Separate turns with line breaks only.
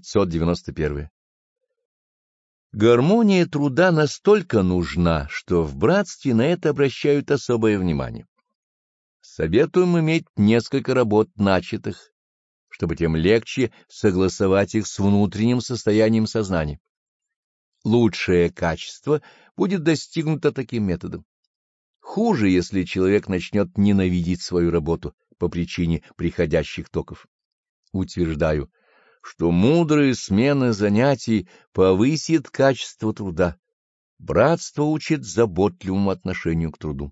591. Гармония труда настолько нужна, что в братстве на это обращают особое внимание. Советуем иметь несколько работ начатых, чтобы тем легче согласовать их с внутренним состоянием сознания. Лучшее качество будет достигнуто таким методом. Хуже, если человек начнет ненавидеть свою работу по причине приходящих токов. Утверждаю, что мудрая смена занятий повысит качество труда. Братство учит заботливому отношению к труду.